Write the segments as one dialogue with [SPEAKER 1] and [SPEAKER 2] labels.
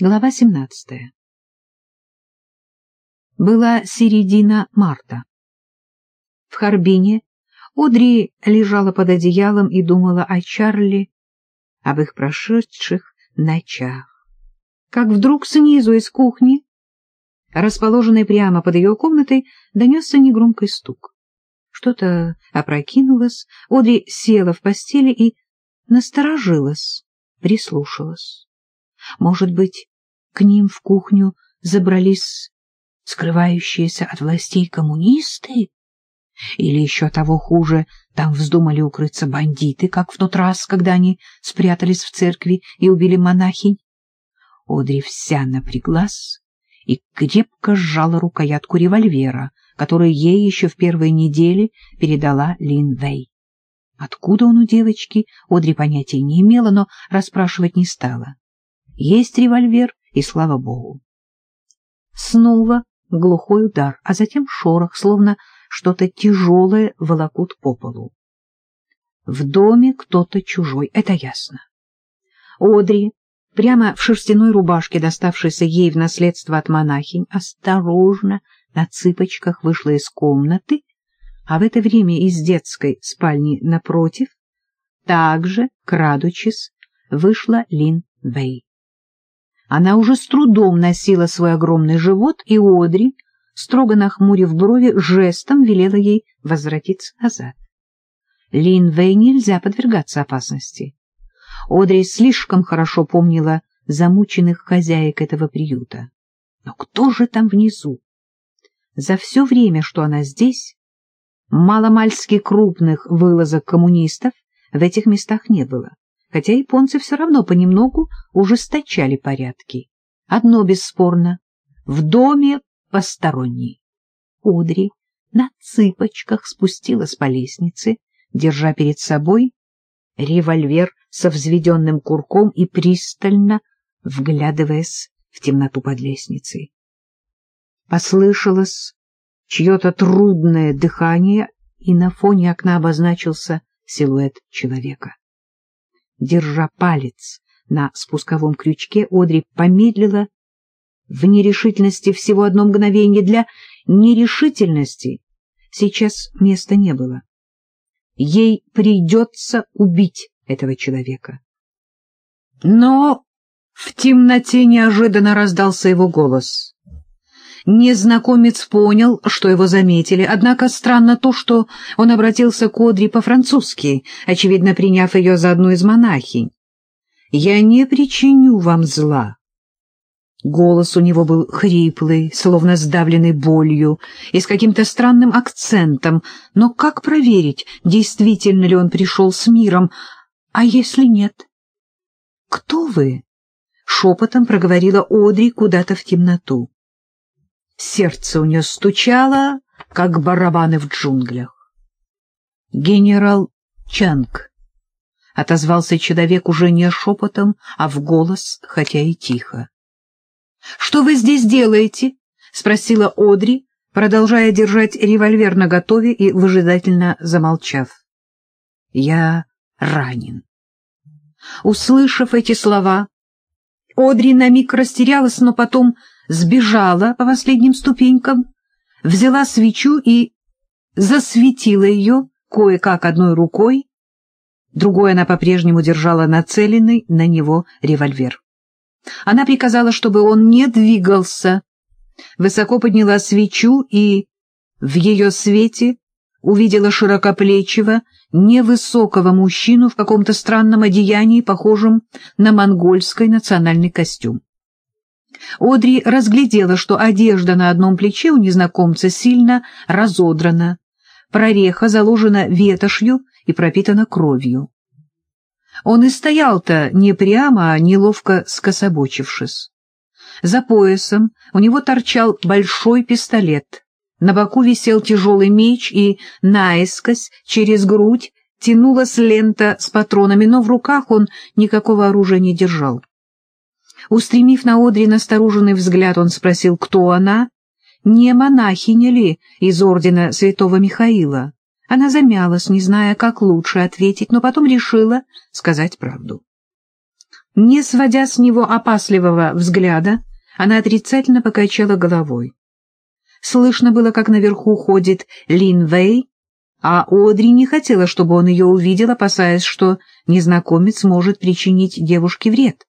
[SPEAKER 1] Глава 17. Была середина марта. В Харбине Одри лежала под одеялом и думала о Чарли, об их прошедших ночах. Как вдруг снизу из кухни, расположенной прямо под ее комнатой, донесся негромкий стук. Что-то опрокинулось, Одри села в постели и насторожилась, прислушалась. Может быть, к ним в кухню забрались скрывающиеся от властей коммунисты? Или еще того хуже, там вздумали укрыться бандиты, как в тот раз, когда они спрятались в церкви и убили монахинь? Одри вся напряглась и крепко сжала рукоятку револьвера, который ей еще в первой неделе передала Лин Вэй. Откуда он у девочки, Одри понятия не имела, но расспрашивать не стала. Есть револьвер, и слава богу. Снова глухой удар, а затем шорох, словно что-то тяжелое волокут по полу. В доме кто-то чужой, это ясно. Одри, прямо в шерстяной рубашке, доставшейся ей в наследство от монахинь, осторожно на цыпочках вышла из комнаты, а в это время из детской спальни напротив, также, крадучись, вышла Лин Вэй. Она уже с трудом носила свой огромный живот, и Одри, строго нахмурив брови, жестом велела ей возвратиться назад. Лин Вэй нельзя подвергаться опасности. Одри слишком хорошо помнила замученных хозяек этого приюта. Но кто же там внизу? За все время, что она здесь, маломальски крупных вылазок коммунистов в этих местах не было хотя японцы все равно понемногу ужесточали порядки. Одно бесспорно — в доме посторонний. Одри на цыпочках спустилась по лестнице, держа перед собой револьвер со взведенным курком и пристально вглядываясь в темноту под лестницей. Послышалось чье-то трудное дыхание, и на фоне окна обозначился силуэт человека. Держа палец на спусковом крючке, Одри помедлила в нерешительности всего одно мгновение. Для нерешительности сейчас места не было. Ей придется убить этого человека. Но в темноте неожиданно раздался его голос. Незнакомец понял, что его заметили, однако странно то, что он обратился к Одри по-французски, очевидно, приняв ее за одну из монахинь. «Я не причиню вам зла». Голос у него был хриплый, словно сдавленный болью и с каким-то странным акцентом. Но как проверить, действительно ли он пришел с миром, а если нет? «Кто вы?» — шепотом проговорила Одри куда-то в темноту. Сердце у нее стучало, как барабаны в джунглях. «Генерал Чанг», — отозвался человек уже не шепотом, а в голос, хотя и тихо. «Что вы здесь делаете?» — спросила Одри, продолжая держать револьвер наготове и выжидательно замолчав. «Я ранен». Услышав эти слова, Одри на миг растерялась, но потом сбежала по последним ступенькам, взяла свечу и засветила ее кое-как одной рукой, другой она по-прежнему держала нацеленный на него револьвер. Она приказала, чтобы он не двигался, высоко подняла свечу и в ее свете увидела широкоплечего, невысокого мужчину в каком-то странном одеянии, похожем на монгольский национальный костюм. Одри разглядела, что одежда на одном плече у незнакомца сильно разодрана, прореха заложена ветошью и пропитана кровью. Он и стоял-то не прямо, а неловко скособочившись. За поясом у него торчал большой пистолет, на боку висел тяжелый меч, и наискось через грудь тянулась лента с патронами, но в руках он никакого оружия не держал. Устремив на Одри настороженный взгляд, он спросил, кто она, не монахиня ли из ордена святого Михаила. Она замялась, не зная, как лучше ответить, но потом решила сказать правду. Не сводя с него опасливого взгляда, она отрицательно покачала головой. Слышно было, как наверху ходит Лин Вэй, а Одри не хотела, чтобы он ее увидел, опасаясь, что незнакомец может причинить девушке вред.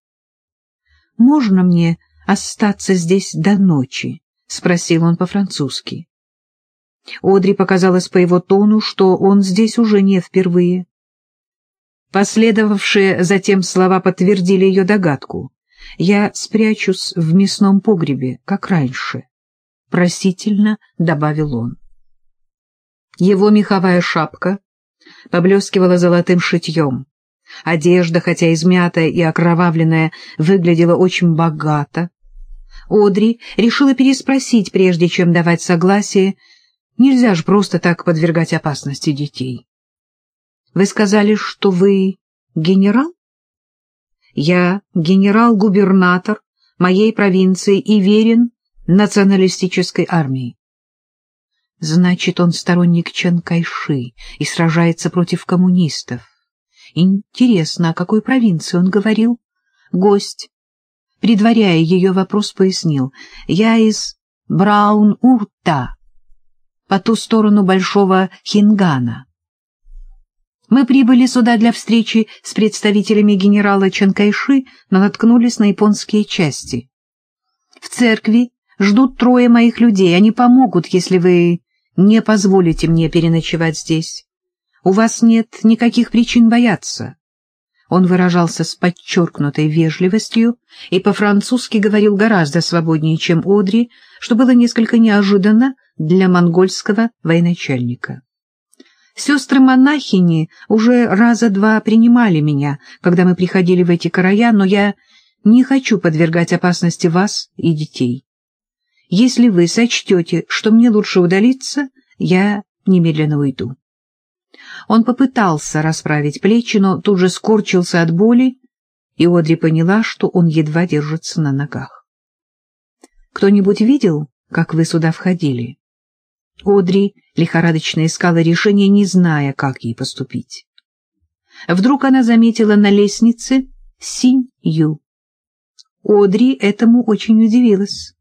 [SPEAKER 1] «Можно мне остаться здесь до ночи?» — спросил он по-французски. Одри показалось по его тону, что он здесь уже не впервые. Последовавшие затем слова подтвердили ее догадку. «Я спрячусь в мясном погребе, как раньше», — просительно добавил он. Его меховая шапка поблескивала золотым шитьем. Одежда, хотя измятая и окровавленная, выглядела очень богато. Одри решила переспросить, прежде чем давать согласие. Нельзя же просто так подвергать опасности детей. — Вы сказали, что вы генерал? — Я генерал-губернатор моей провинции и верен националистической армии. Значит, он сторонник Чан Кайши и сражается против коммунистов. Интересно, о какой провинции он говорил? Гость, предваряя ее вопрос, пояснил. Я из Браун-Урта, по ту сторону Большого Хингана. Мы прибыли сюда для встречи с представителями генерала Чанкайши, но наткнулись на японские части. В церкви ждут трое моих людей. Они помогут, если вы не позволите мне переночевать здесь. У вас нет никаких причин бояться. Он выражался с подчеркнутой вежливостью и по-французски говорил гораздо свободнее, чем Одри, что было несколько неожиданно для монгольского военачальника. Сестры-монахини уже раза два принимали меня, когда мы приходили в эти края, но я не хочу подвергать опасности вас и детей. Если вы сочтете, что мне лучше удалиться, я немедленно уйду. Он попытался расправить плечи, но тут же скорчился от боли, и Одри поняла, что он едва держится на ногах. «Кто-нибудь видел, как вы сюда входили?» Одри лихорадочно искала решение, не зная, как ей поступить. Вдруг она заметила на лестнице Синь-Ю. Одри этому очень удивилась.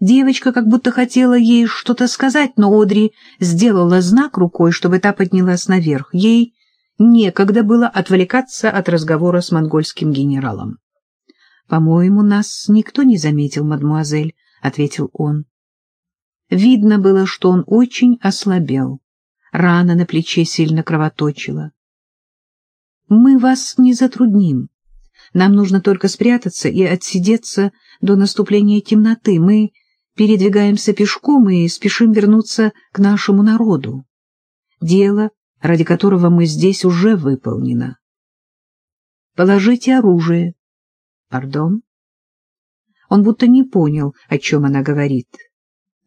[SPEAKER 1] Девочка как будто хотела ей что-то сказать, но Одри сделала знак рукой, чтобы та поднялась наверх. Ей некогда было отвлекаться от разговора с монгольским генералом. — По-моему, нас никто не заметил, мадмуазель, — ответил он. Видно было, что он очень ослабел. Рана на плече сильно кровоточила. — Мы вас не затрудним. Нам нужно только спрятаться и отсидеться до наступления темноты. Мы передвигаемся пешком и спешим вернуться к нашему народу. Дело, ради которого мы здесь, уже выполнено. Положите оружие. Пардон? Он будто не понял, о чем она говорит.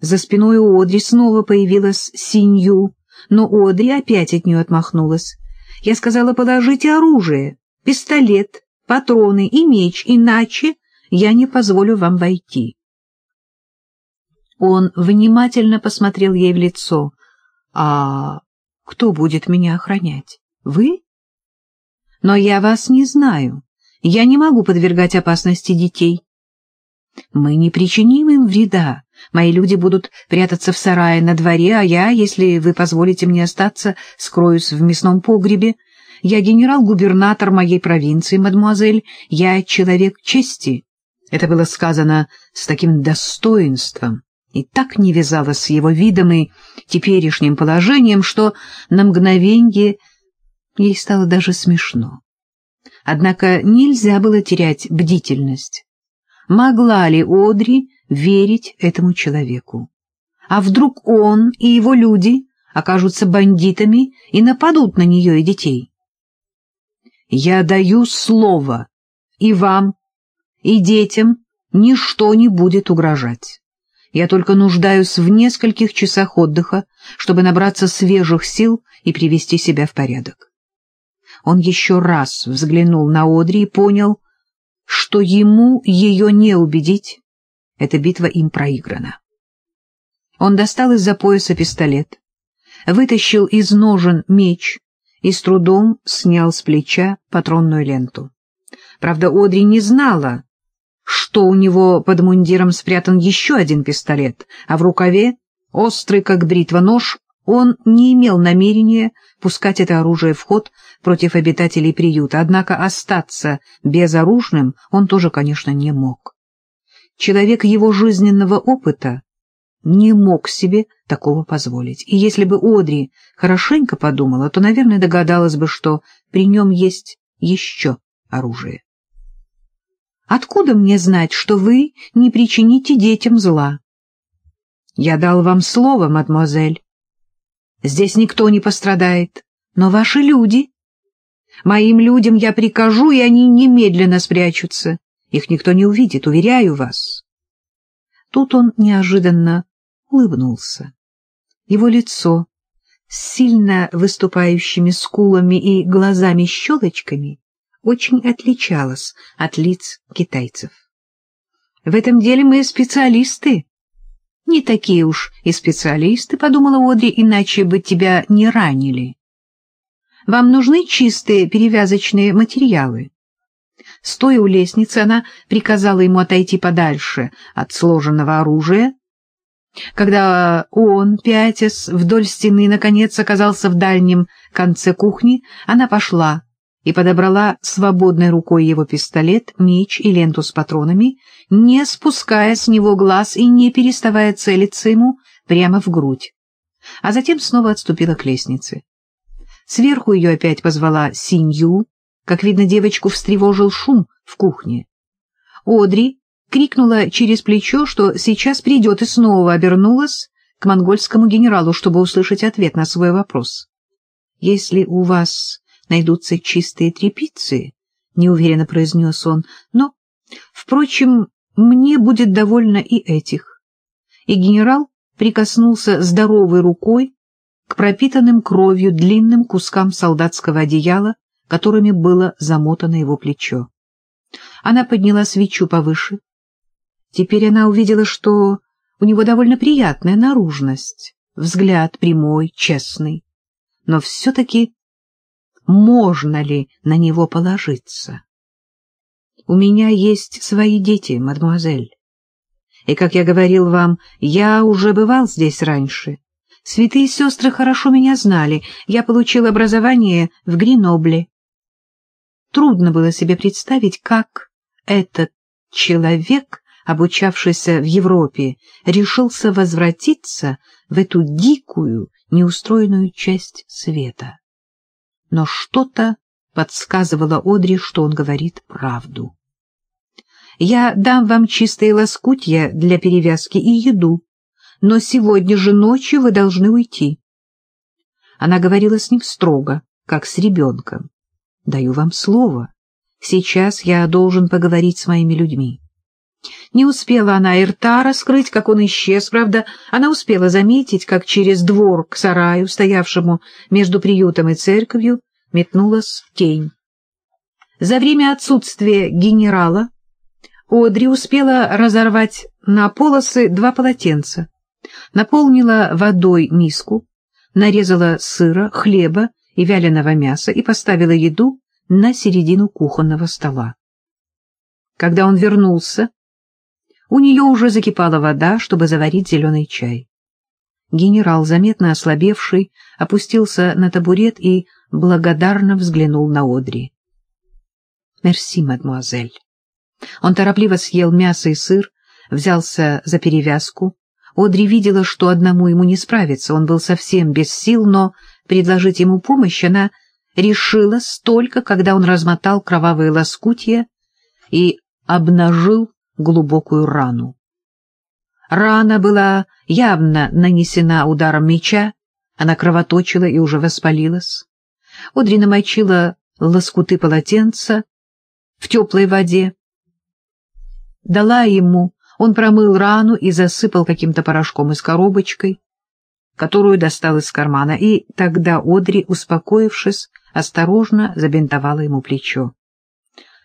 [SPEAKER 1] За спиной у Одри снова появилась Синью, но Одри опять от нее отмахнулась. Я сказала, положите оружие, пистолет, патроны и меч, иначе я не позволю вам войти. Он внимательно посмотрел ей в лицо. — А кто будет меня охранять? Вы? — Но я вас не знаю. Я не могу подвергать опасности детей. — Мы не причиним им вреда. Мои люди будут прятаться в сарае на дворе, а я, если вы позволите мне остаться, скроюсь в мясном погребе. Я генерал-губернатор моей провинции, мадемуазель. Я человек чести. Это было сказано с таким достоинством и так не вязалось с его видом и теперешним положением, что на мгновенье ей стало даже смешно. Однако нельзя было терять бдительность. Могла ли Одри верить этому человеку? А вдруг он и его люди окажутся бандитами и нападут на нее и детей? Я даю слово, и вам, и детям ничто не будет угрожать. Я только нуждаюсь в нескольких часах отдыха, чтобы набраться свежих сил и привести себя в порядок. Он еще раз взглянул на Одри и понял, что ему ее не убедить. Эта битва им проиграна. Он достал из-за пояса пистолет, вытащил из ножен меч и с трудом снял с плеча патронную ленту. Правда, Одри не знала, что у него под мундиром спрятан еще один пистолет, а в рукаве, острый как бритва нож, он не имел намерения пускать это оружие в ход против обитателей приюта, однако остаться безоружным он тоже, конечно, не мог. Человек его жизненного опыта не мог себе такого позволить. И если бы Одри хорошенько подумала, то, наверное, догадалась бы, что при нем есть еще оружие. «Откуда мне знать, что вы не причините детям зла?» «Я дал вам слово, мадемуазель. Здесь никто не пострадает, но ваши люди. Моим людям я прикажу, и они немедленно спрячутся. Их никто не увидит, уверяю вас». Тут он неожиданно улыбнулся. Его лицо с сильно выступающими скулами и глазами-щелочками очень отличалось от лиц китайцев. В этом деле мы специалисты. Не такие уж и специалисты, подумала Одри, иначе бы тебя не ранили. Вам нужны чистые перевязочные материалы. Стоя у лестницы, она приказала ему отойти подальше от сложенного оружия, когда он, пятясь вдоль стены, наконец оказался в дальнем конце кухни, она пошла и подобрала свободной рукой его пистолет, меч и ленту с патронами, не спуская с него глаз и не переставая целиться ему прямо в грудь. А затем снова отступила к лестнице. Сверху ее опять позвала Синью. Как видно, девочку встревожил шум в кухне. Одри крикнула через плечо, что сейчас придет, и снова обернулась к монгольскому генералу, чтобы услышать ответ на свой вопрос. «Если у вас найдутся чистые тряпицы», — неуверенно произнес он, — «но, впрочем, мне будет довольно и этих». И генерал прикоснулся здоровой рукой к пропитанным кровью длинным кускам солдатского одеяла, которыми было замотано его плечо. Она подняла свечу повыше, Теперь она увидела, что у него довольно приятная наружность, взгляд прямой, честный. Но все-таки можно ли на него положиться? У меня есть свои дети, мадемуазель. И, как я говорил вам, я уже бывал здесь раньше. Святые сестры хорошо меня знали. Я получил образование в Гренобле. Трудно было себе представить, как этот человек обучавшийся в Европе, решился возвратиться в эту дикую, неустроенную часть света. Но что-то подсказывало Одри, что он говорит правду. «Я дам вам чистые лоскутья для перевязки и еду, но сегодня же ночью вы должны уйти». Она говорила с ним строго, как с ребенком. «Даю вам слово. Сейчас я должен поговорить с моими людьми». Не успела она и рта раскрыть, как он исчез. Правда, она успела заметить, как через двор к сараю, стоявшему между приютом и церковью, метнулась тень. За время отсутствия генерала Одри успела разорвать на полосы два полотенца, наполнила водой миску, нарезала сыра, хлеба и вяленого мяса и поставила еду на середину кухонного стола. Когда он вернулся, у нее уже закипала вода, чтобы заварить зеленый чай. Генерал, заметно ослабевший, опустился на табурет и благодарно взглянул на Одри. «Мерси, мадемуазель». Он торопливо съел мясо и сыр, взялся за перевязку. Одри видела, что одному ему не справиться, он был совсем без сил, но предложить ему помощь она решила столько, когда он размотал кровавые лоскутья и обнажил глубокую рану. Рана была явно нанесена ударом меча, она кровоточила и уже воспалилась. Одри намочила лоскуты полотенца в теплой воде, дала ему, он промыл рану и засыпал каким-то порошком из коробочкой, которую достал из кармана, и тогда Одри, успокоившись, осторожно забинтовала ему плечо.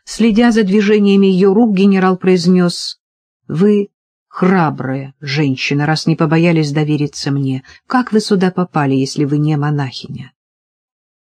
[SPEAKER 1] Следя за движениями ее рук, генерал произнес, «Вы храбрая женщина, раз не побоялись довериться мне. Как вы сюда попали, если вы не монахиня?»